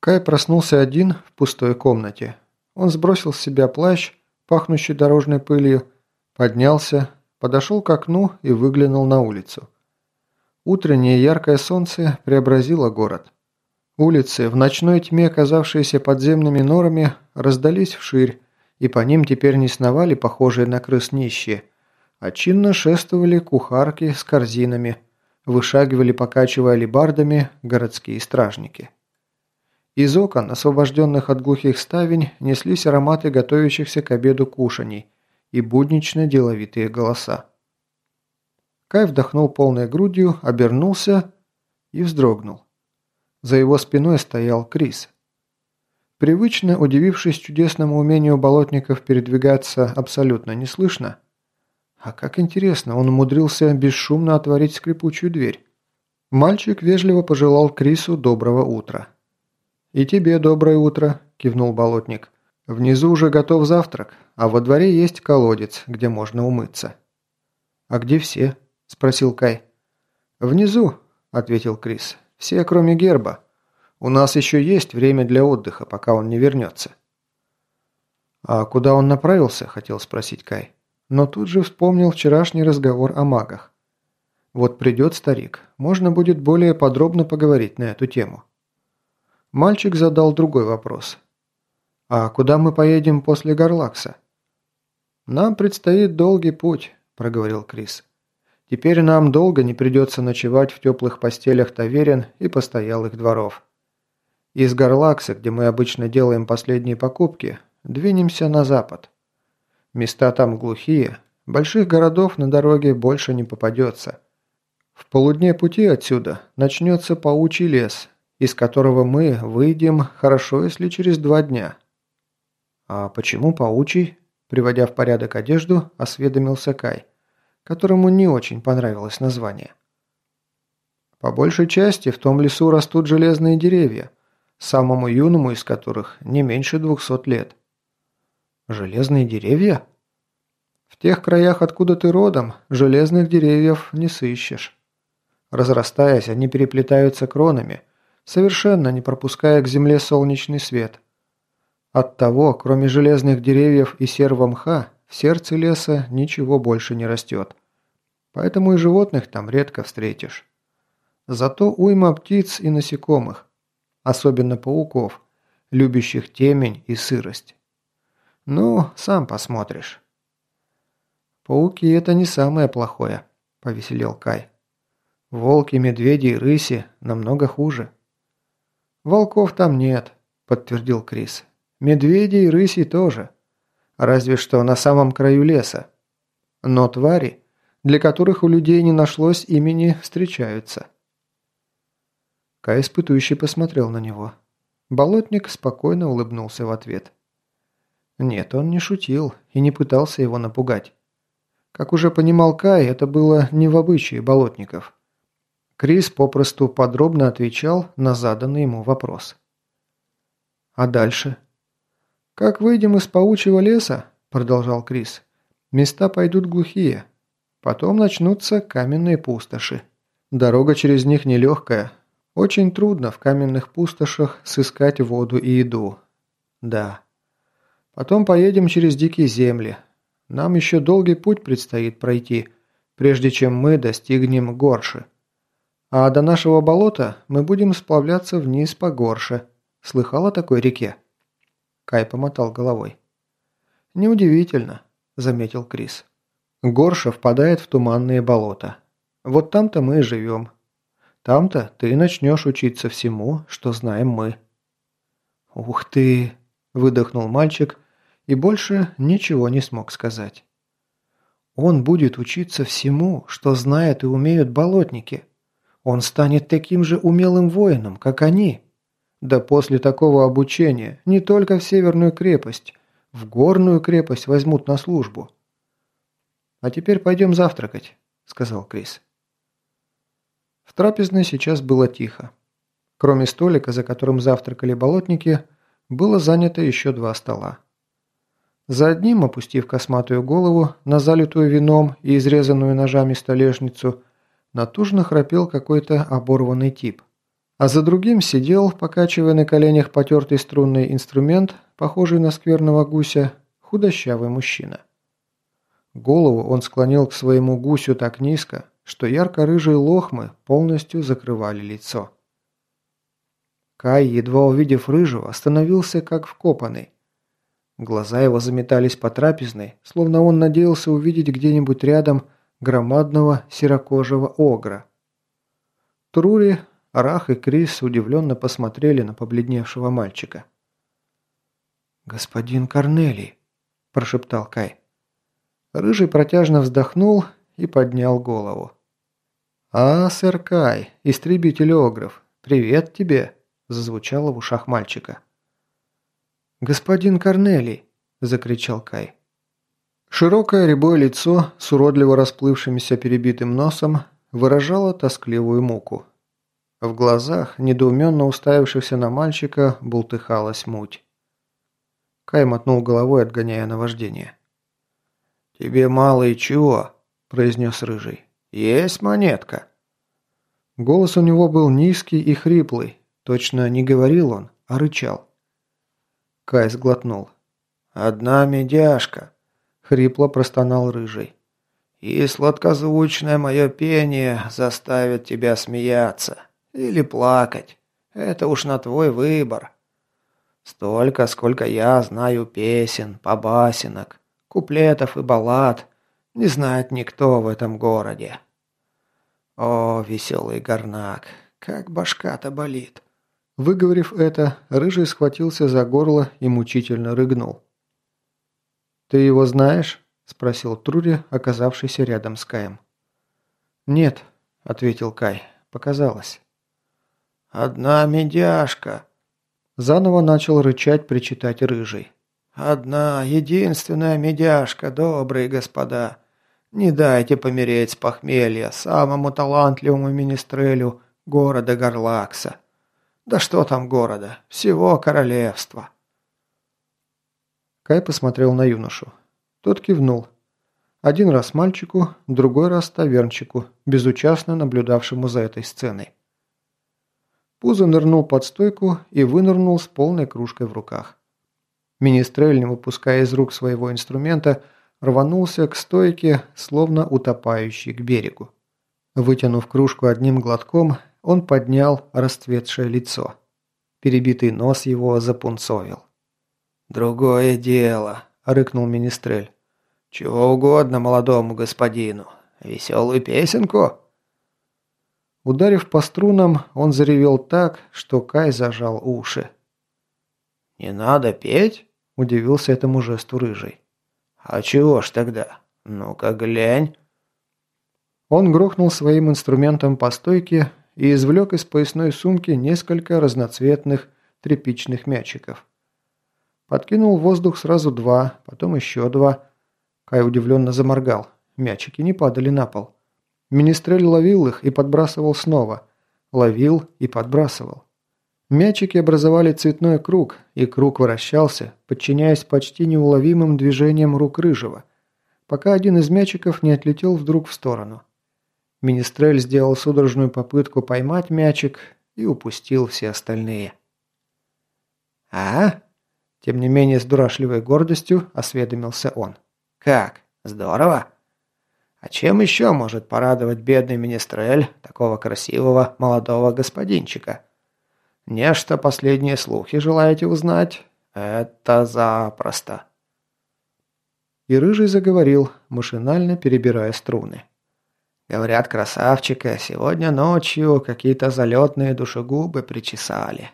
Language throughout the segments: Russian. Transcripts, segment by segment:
Кай проснулся один в пустой комнате. Он сбросил с себя плащ, пахнущий дорожной пылью, поднялся, подошел к окну и выглянул на улицу. Утреннее яркое солнце преобразило город. Улицы, в ночной тьме оказавшиеся подземными норами, раздались вширь, и по ним теперь не сновали похожие на крыс нищие, а чинно шествовали кухарки с корзинами, вышагивали, покачивая алебардами, городские стражники. Из окон, освобожденных от глухих ставень, неслись ароматы готовящихся к обеду кушаний и буднично деловитые голоса. Кай вдохнул полной грудью, обернулся и вздрогнул. За его спиной стоял Крис. Привычно удивившись чудесному умению болотников передвигаться абсолютно неслышно, а как интересно, он умудрился бесшумно отворить скрипучую дверь. Мальчик вежливо пожелал Крису доброго утра. «И тебе доброе утро», – кивнул болотник. «Внизу уже готов завтрак, а во дворе есть колодец, где можно умыться». «А где все?» – спросил Кай. «Внизу», – ответил Крис. «Все, кроме герба. У нас еще есть время для отдыха, пока он не вернется». «А куда он направился?» – хотел спросить Кай но тут же вспомнил вчерашний разговор о магах. Вот придет старик, можно будет более подробно поговорить на эту тему. Мальчик задал другой вопрос. «А куда мы поедем после Гарлакса?» «Нам предстоит долгий путь», – проговорил Крис. «Теперь нам долго не придется ночевать в теплых постелях таверен и постоялых дворов. Из Гарлакса, где мы обычно делаем последние покупки, двинемся на запад. Места там глухие, больших городов на дороге больше не попадется. В полудне пути отсюда начнется паучий лес, из которого мы выйдем хорошо, если через два дня. А почему паучий? Приводя в порядок одежду, осведомился Кай, которому не очень понравилось название. По большей части в том лесу растут железные деревья, самому юному из которых не меньше двухсот лет. Железные деревья? В тех краях, откуда ты родом, железных деревьев не сыщешь. Разрастаясь, они переплетаются кронами, совершенно не пропуская к земле солнечный свет. Оттого, кроме железных деревьев и серого мха, в сердце леса ничего больше не растет. Поэтому и животных там редко встретишь. Зато уйма птиц и насекомых, особенно пауков, любящих темень и сырость. Ну, сам посмотришь. «Пауки – это не самое плохое», – повеселел Кай. «Волки, медведи и рыси намного хуже». «Волков там нет», – подтвердил Крис. «Медведи и рыси тоже. Разве что на самом краю леса. Но твари, для которых у людей не нашлось имени, встречаются». Кай испытующий посмотрел на него. Болотник спокойно улыбнулся в ответ. Нет, он не шутил и не пытался его напугать. Как уже понимал Кай, это было не в обычае болотников. Крис попросту подробно отвечал на заданный ему вопрос. «А дальше?» «Как выйдем из паучьего леса?» – продолжал Крис. «Места пойдут глухие. Потом начнутся каменные пустоши. Дорога через них нелегкая. Очень трудно в каменных пустошах сыскать воду и еду. Да. Потом поедем через дикие земли, нам еще долгий путь предстоит пройти, прежде чем мы достигнем горши. А до нашего болота мы будем сплавляться вниз по горше. Слыхал о такой реке?» Кай помотал головой. «Неудивительно», – заметил Крис. «Горша впадает в туманные болота. Вот там-то мы и живем. Там-то ты начнешь учиться всему, что знаем мы». «Ух ты!» – выдохнул мальчик – и больше ничего не смог сказать. Он будет учиться всему, что знают и умеют болотники. Он станет таким же умелым воином, как они. Да после такого обучения не только в Северную крепость, в Горную крепость возьмут на службу. «А теперь пойдем завтракать», — сказал Крис. В трапезной сейчас было тихо. Кроме столика, за которым завтракали болотники, было занято еще два стола. За одним, опустив косматую голову на залитую вином и изрезанную ножами столешницу, натужно храпел какой-то оборванный тип, А за другим сидел, покачивая на коленях потертый струнный инструмент, похожий на скверного гуся, худощавый мужчина. Голову он склонил к своему гусю так низко, что ярко-рыжие лохмы полностью закрывали лицо. Кай, едва увидев рыжего, остановился как вкопанный. Глаза его заметались по трапезной, словно он надеялся увидеть где-нибудь рядом громадного серокожего огра. Трури, Арах и Крис удивленно посмотрели на побледневшего мальчика. «Господин Корнелий», – прошептал Кай. Рыжий протяжно вздохнул и поднял голову. «А, сэр Кай, истребитель огров, привет тебе!» – зазвучало в ушах мальчика. «Господин Корнелий!» – закричал Кай. Широкое рябое лицо с уродливо расплывшимся перебитым носом выражало тоскливую муку. В глазах, недоуменно уставившихся на мальчика, бултыхалась муть. Кай мотнул головой, отгоняя наваждение. «Тебе мало и чего?» – произнес Рыжий. «Есть монетка». Голос у него был низкий и хриплый. Точно не говорил он, а рычал. Кай сглотнул. «Одна медяшка», — хрипло простонал Рыжий. «И сладкозвучное мое пение заставит тебя смеяться или плакать. Это уж на твой выбор. Столько, сколько я знаю песен, побасенок, куплетов и баллад, не знает никто в этом городе. О, веселый горнак, как башка-то болит!» Выговорив это, Рыжий схватился за горло и мучительно рыгнул. «Ты его знаешь?» – спросил Трури, оказавшийся рядом с Каем. «Нет», – ответил Кай, – «показалось». «Одна медяшка», – заново начал рычать, причитать Рыжий. «Одна, единственная медяшка, добрые господа. Не дайте помереть с похмелья самому талантливому министрелю города Горлакса». Да что там города? Всего королевства. Кай посмотрел на юношу. Тот кивнул. Один раз мальчику, другой раз тавернчику, безучастно наблюдавшему за этой сценой. Пузо нырнул под стойку и вынырнул с полной кружкой в руках. Министрель, не выпуская из рук своего инструмента, рванулся к стойке, словно утопающий к берегу. Вытянув кружку одним глотком, он поднял расцветшее лицо. Перебитый нос его запунцовил. «Другое дело», — рыкнул Министрель. «Чего угодно молодому господину. Веселую песенку?» Ударив по струнам, он заревел так, что Кай зажал уши. «Не надо петь?» – удивился этому жесту рыжий. «А чего ж тогда? Ну-ка глянь!» Он грохнул своим инструментом по стойке и извлек из поясной сумки несколько разноцветных тряпичных мячиков. Подкинул в воздух сразу два, потом еще два. Кай удивленно заморгал. Мячики не падали на пол. Министрель ловил их и подбрасывал снова. Ловил и подбрасывал. Мячики образовали цветной круг, и круг вращался, подчиняясь почти неуловимым движениям рук Рыжего, пока один из мячиков не отлетел вдруг в сторону. Министрель сделал судорожную попытку поймать мячик и упустил все остальные. «А?» Тем не менее, с дурашливой гордостью осведомился он. «Как? Здорово!» «А чем еще может порадовать бедный министрель такого красивого молодого господинчика?» «Нечто последние слухи желаете узнать? Это запросто!» И Рыжий заговорил, машинально перебирая струны. Говорят, красавчика сегодня ночью какие-то залетные душегубы причесали.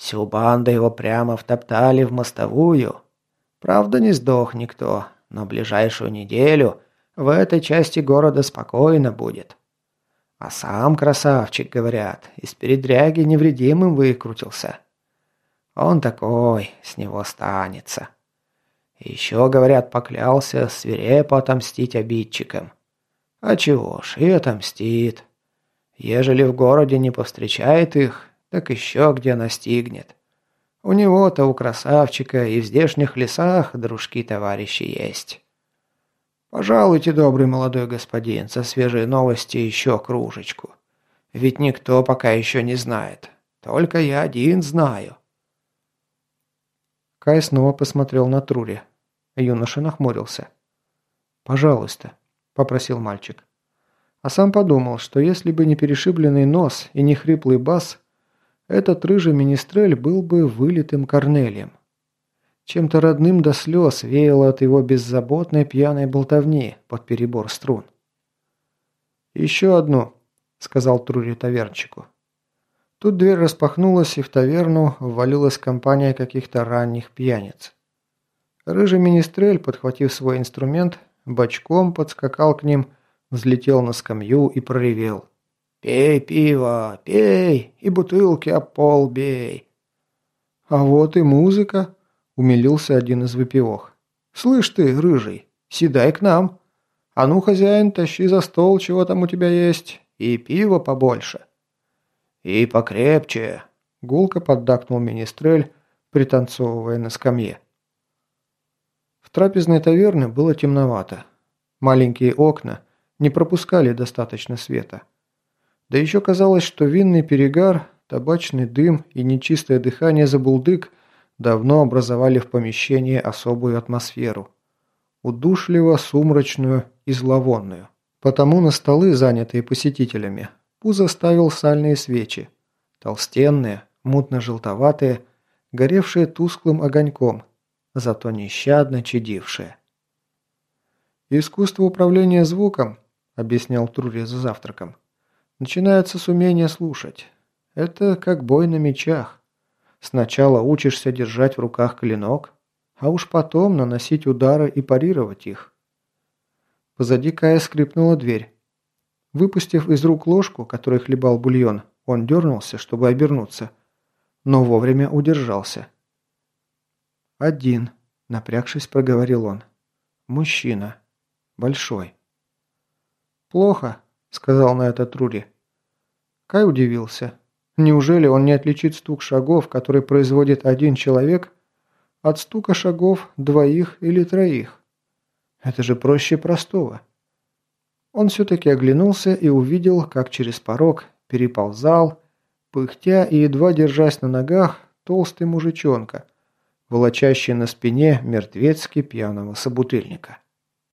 Всю банду его прямо втоптали в мостовую. Правда, не сдох никто, но ближайшую неделю в этой части города спокойно будет. А сам красавчик, говорят, из передряги невредимым выкрутился. Он такой, с него станется. Еще, говорят, поклялся свирепо отомстить обидчикам. А чего ж, и отомстит. Ежели в городе не повстречает их, так еще где настигнет. У него-то, у красавчика, и в здешних лесах дружки-товарищи есть. Пожалуйте, добрый молодой господин, со свежей новости еще кружечку. Ведь никто пока еще не знает. Только я один знаю». Кай снова посмотрел на Трури. Юноша нахмурился. «Пожалуйста», – попросил мальчик. А сам подумал, что если бы не перешибленный нос и не хриплый бас, этот рыжий министрель был бы вылитым Корнелием. Чем-то родным до слез веяло от его беззаботной пьяной болтовни под перебор струн. «Еще одну», – сказал Трури тавернчику. Тут дверь распахнулась, и в таверну ввалилась компания каких-то ранних пьяниц. Рыжий министрель, подхватив свой инструмент, бочком подскакал к ним, взлетел на скамью и проревел. «Пей пиво, пей, и бутылки об пол бей!» «А вот и музыка!» – умилился один из выпивох. «Слышь ты, рыжий, седай к нам! А ну, хозяин, тащи за стол, чего там у тебя есть, и пиво побольше!» «И покрепче!» – гулко поддакнул министрель, пританцовывая на скамье. В трапезной таверне было темновато. Маленькие окна не пропускали достаточно света. Да еще казалось, что винный перегар, табачный дым и нечистое дыхание забулдык давно образовали в помещении особую атмосферу. Удушливо, сумрачную и зловонную. Потому на столы, занятые посетителями, Пузо ставил сальные свечи. Толстенные, мутно-желтоватые, горевшие тусклым огоньком, зато нещадно чадившие. «Искусство управления звуком», — объяснял Трури за завтраком, Начинается с умения слушать. Это как бой на мечах. Сначала учишься держать в руках клинок, а уж потом наносить удары и парировать их. Позади Кая скрипнула дверь. Выпустив из рук ложку, которой хлебал бульон, он дернулся, чтобы обернуться, но вовремя удержался. «Один», — напрягшись, проговорил он. «Мужчина. Большой». «Плохо», – сказал на это Трури. Кай удивился. Неужели он не отличит стук шагов, который производит один человек, от стука шагов двоих или троих? Это же проще простого. Он все-таки оглянулся и увидел, как через порог переползал, пыхтя и едва держась на ногах, толстый мужичонка, волочащий на спине мертвецки пьяного собутыльника.